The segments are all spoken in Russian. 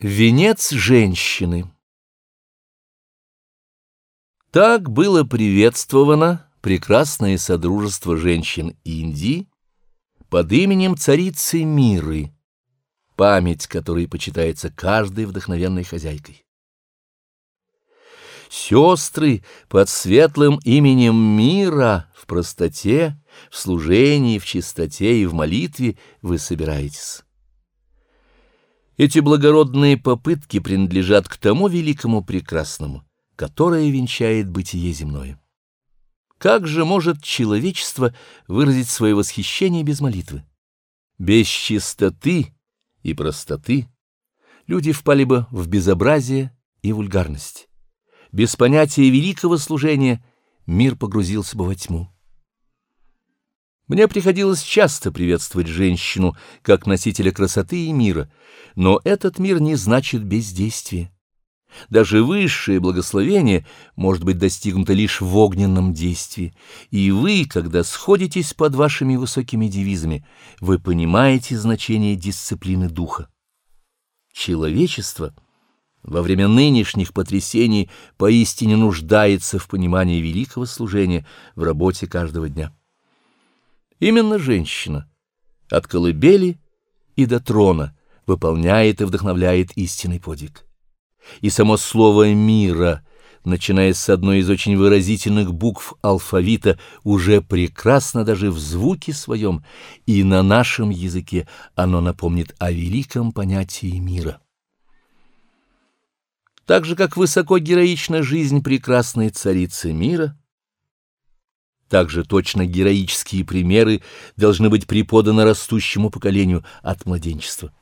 Венец женщины Так было приветствовано прекрасное содружество женщин Индии под именем царицы Миры, память которой почитается каждой вдохновенной хозяйкой. Сестры под светлым именем Мира в простоте, в служении, в чистоте и в молитве вы собираетесь. Эти благородные попытки принадлежат к тому великому прекрасному, которое венчает бытие земное. Как же может человечество выразить свое восхищение без молитвы? Без чистоты и простоты люди впали бы в безобразие и вульгарность. Без понятия великого служения мир погрузился бы во тьму. Мне приходилось часто приветствовать женщину как носителя красоты и мира, но этот мир не значит бездействие. Даже высшее благословение может быть достигнуто лишь в огненном действии, и вы, когда сходитесь под вашими высокими девизами, вы понимаете значение дисциплины духа. Человечество во время нынешних потрясений поистине нуждается в понимании великого служения в работе каждого дня. Именно женщина от колыбели и до трона выполняет и вдохновляет истинный подвиг. И само слово «мира», начиная с одной из очень выразительных букв алфавита, уже прекрасно даже в звуке своем, и на нашем языке оно напомнит о великом понятии мира. Так же, как высоко героична жизнь прекрасной царицы мира — также точно героические примеры должны быть преподаны растущему поколению от младенчества.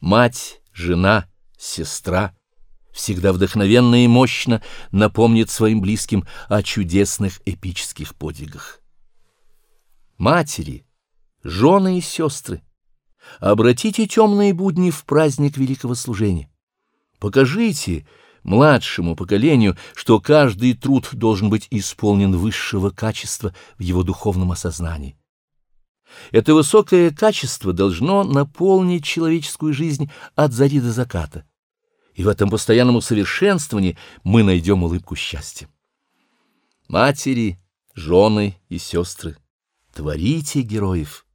Мать, жена, сестра всегда вдохновенно и мощно напомнит своим близким о чудесных эпических подвигах. Матери, жены и сестры, обратите темные будни в праздник великого служения. Покажите, младшему поколению, что каждый труд должен быть исполнен высшего качества в его духовном осознании. Это высокое качество должно наполнить человеческую жизнь от зари до заката, и в этом постоянном усовершенствовании мы найдем улыбку счастья. Матери, жены и сестры, творите героев.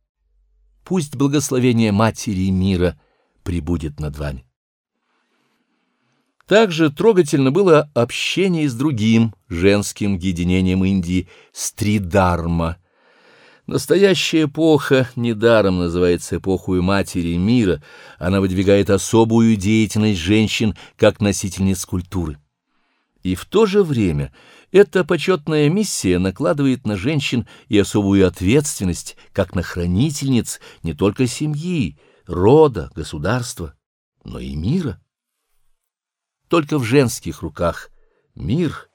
Пусть благословение Матери мира пребудет над вами. Также трогательно было общение с другим женским единением Индии — Стридарма. Настоящая эпоха недаром называется эпохой матери мира, она выдвигает особую деятельность женщин как носительниц культуры. И в то же время эта почетная миссия накладывает на женщин и особую ответственность, как на хранительниц не только семьи, рода, государства, но и мира. Только в женских руках мир,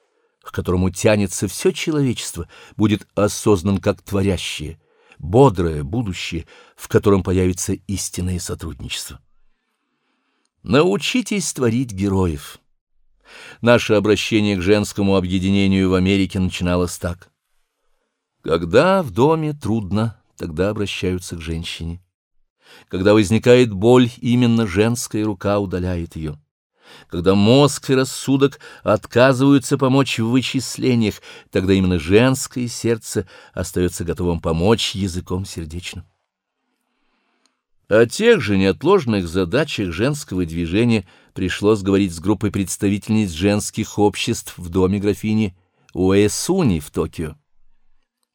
к которому тянется все человечество, будет осознан как творящее, бодрое будущее, в котором появится истинное сотрудничество. Научитесь творить героев. Наше обращение к женскому объединению в Америке начиналось так. Когда в доме трудно, тогда обращаются к женщине. Когда возникает боль, именно женская рука удаляет ее. Когда мозг и рассудок отказываются помочь в вычислениях, тогда именно женское сердце остается готовым помочь языком сердечным. О тех же неотложных задачах женского движения пришлось говорить с группой представительниц женских обществ в доме графини Уэсуни в Токио.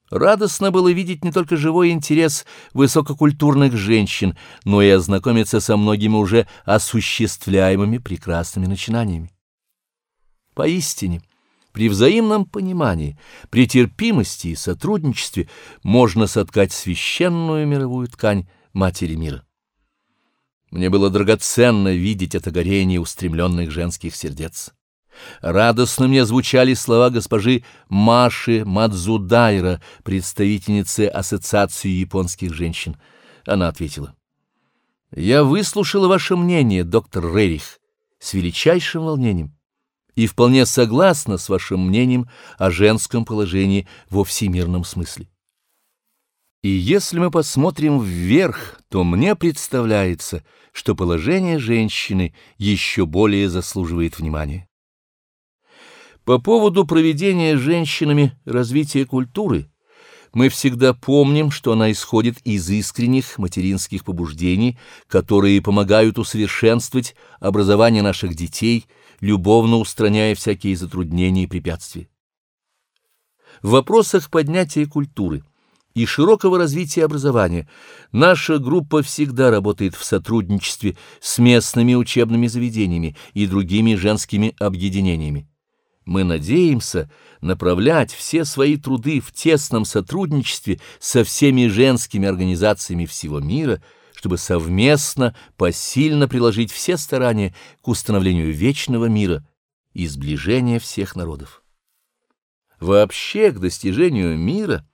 Радостно было видеть не только живой интерес высококультурных женщин, но и ознакомиться со многими уже осуществляемыми прекрасными начинаниями. Поистине, при взаимном понимании, при терпимости и сотрудничестве можно соткать священную мировую ткань Матери мира. Мне было драгоценно видеть это горение устремленных женских сердец. Радостно мне звучали слова госпожи Маши Мадзудайра, представительницы Ассоциации японских женщин. Она ответила. «Я выслушала ваше мнение, доктор Рерих, с величайшим волнением и вполне согласна с вашим мнением о женском положении во всемирном смысле. И если мы посмотрим вверх, то мне представляется, что положение женщины еще более заслуживает внимания. По поводу проведения женщинами развития культуры мы всегда помним, что она исходит из искренних материнских побуждений, которые помогают усовершенствовать образование наших детей, любовно устраняя всякие затруднения и препятствия. В вопросах поднятия культуры и широкого развития образования наша группа всегда работает в сотрудничестве с местными учебными заведениями и другими женскими объединениями. Мы надеемся направлять все свои труды в тесном сотрудничестве со всеми женскими организациями всего мира, чтобы совместно посильно приложить все старания к установлению вечного мира и сближения всех народов. Вообще к достижению мира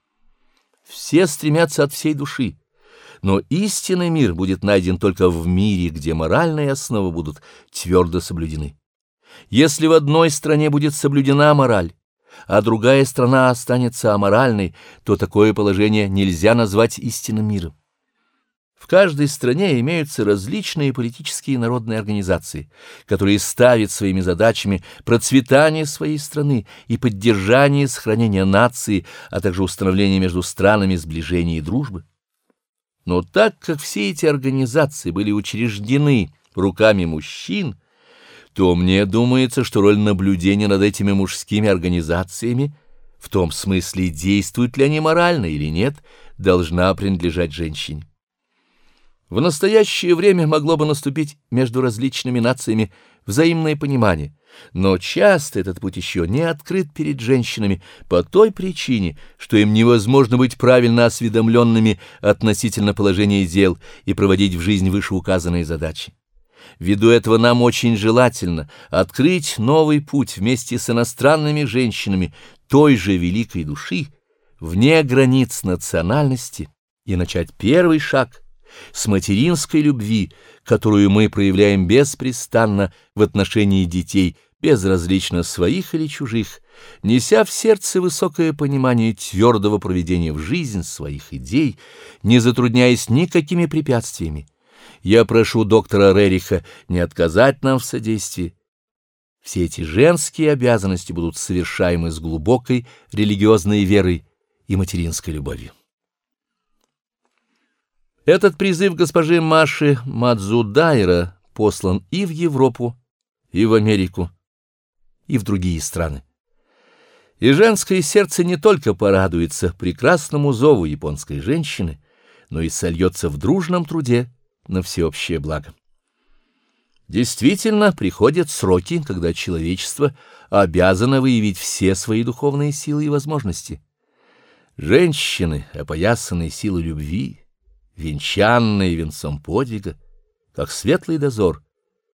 все стремятся от всей души, но истинный мир будет найден только в мире, где моральные основы будут твердо соблюдены. Если в одной стране будет соблюдена мораль, а другая страна останется аморальной, то такое положение нельзя назвать истинным миром. В каждой стране имеются различные политические и народные организации, которые ставят своими задачами процветание своей страны и поддержание сохранения нации, а также установление между странами сближения и дружбы. Но так как все эти организации были учреждены руками мужчин, то мне думается, что роль наблюдения над этими мужскими организациями, в том смысле, действуют ли они морально или нет, должна принадлежать женщине. В настоящее время могло бы наступить между различными нациями взаимное понимание, но часто этот путь еще не открыт перед женщинами по той причине, что им невозможно быть правильно осведомленными относительно положения дел и проводить в жизнь вышеуказанные задачи. Ввиду этого нам очень желательно открыть новый путь вместе с иностранными женщинами той же великой души, вне границ национальности, и начать первый шаг с материнской любви, которую мы проявляем беспрестанно в отношении детей, безразлично своих или чужих, неся в сердце высокое понимание твердого проведения в жизнь своих идей, не затрудняясь никакими препятствиями, я прошу доктора Рериха не отказать нам в содействии. Все эти женские обязанности будут совершаемы с глубокой религиозной верой и материнской любовью. Этот призыв госпожи Маши Мадзудайра послан и в Европу, и в Америку, и в другие страны. И женское сердце не только порадуется прекрасному зову японской женщины, но и сольется в дружном труде, на всеобщее благо. Действительно, приходят сроки, когда человечество обязано выявить все свои духовные силы и возможности. Женщины, опоясанные силой любви, венчанные венцом подвига, как светлый дозор,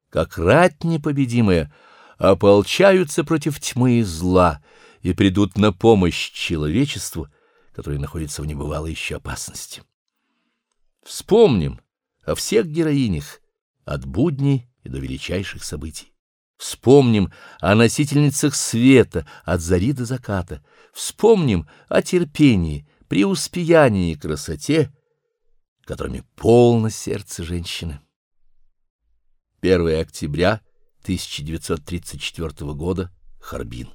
как рать непобедимая, ополчаются против тьмы и зла и придут на помощь человечеству, которое находится в небывалой еще опасности. Вспомним, о всех героинях, от будней и до величайших событий. Вспомним о носительницах света от зари до заката. Вспомним о терпении, преуспеянии и красоте, которыми полно сердце женщины. 1 октября 1934 года. Харбин.